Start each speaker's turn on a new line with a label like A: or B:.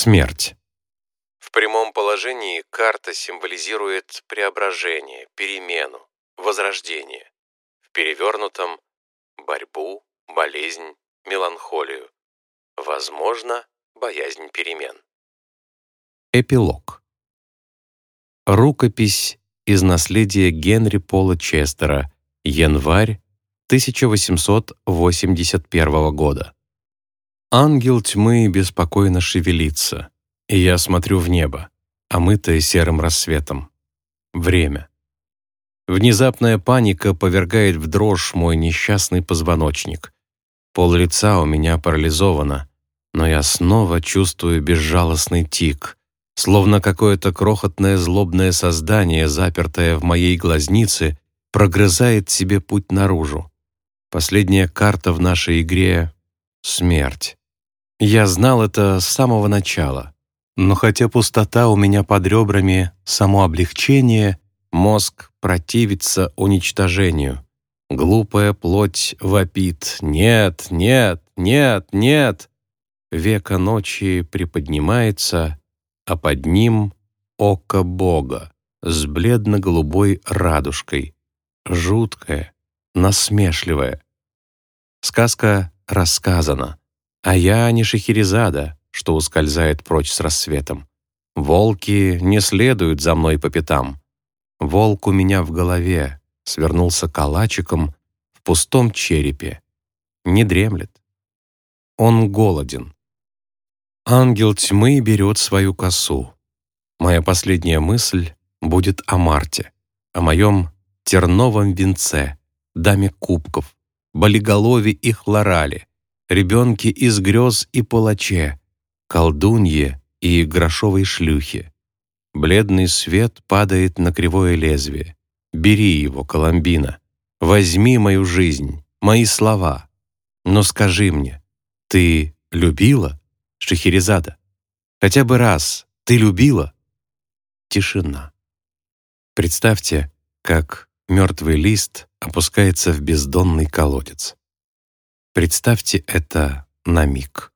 A: Смерть. В прямом положении карта символизирует преображение, перемену, возрождение. В перевернутом – борьбу, болезнь, меланхолию. Возможно, боязнь перемен. Эпилог. Рукопись из наследия Генри Пола Честера, январь 1881 года. Ангел тьмы беспокойно шевелится, и я смотрю в небо, омытое серым рассветом. Время. Внезапная паника повергает в дрожь мой несчастный позвоночник. Пол лица у меня парализовано, но я снова чувствую безжалостный тик, словно какое-то крохотное злобное создание, запертое в моей глазнице, прогрызает себе путь наружу. Последняя карта в нашей игре — смерть. Я знал это с самого начала. Но хотя пустота у меня под ребрами, само облегчение, мозг противится уничтожению. Глупая плоть вопит «Нет, нет, нет, нет!» Века ночи приподнимается, а под ним око Бога с бледно-голубой радужкой, жуткое, насмешливое. Сказка рассказана. А я не Шахерезада, что ускользает прочь с рассветом. Волки не следуют за мной по пятам. Волк у меня в голове свернулся калачиком в пустом черепе. Не дремлет. Он голоден. Ангел тьмы берет свою косу. Моя последняя мысль будет о Марте, о моем терновом венце, даме кубков, болиголове и хлорале, ребенке из грез и палаче, колдунье и грошовой шлюхе. Бледный свет падает на кривое лезвие. Бери его, Коломбина. Возьми мою жизнь, мои слова. Но скажи мне, ты любила, Шахерезада? Хотя бы раз ты любила? Тишина. Представьте, как мертвый лист опускается в бездонный колодец. Представьте это на миг.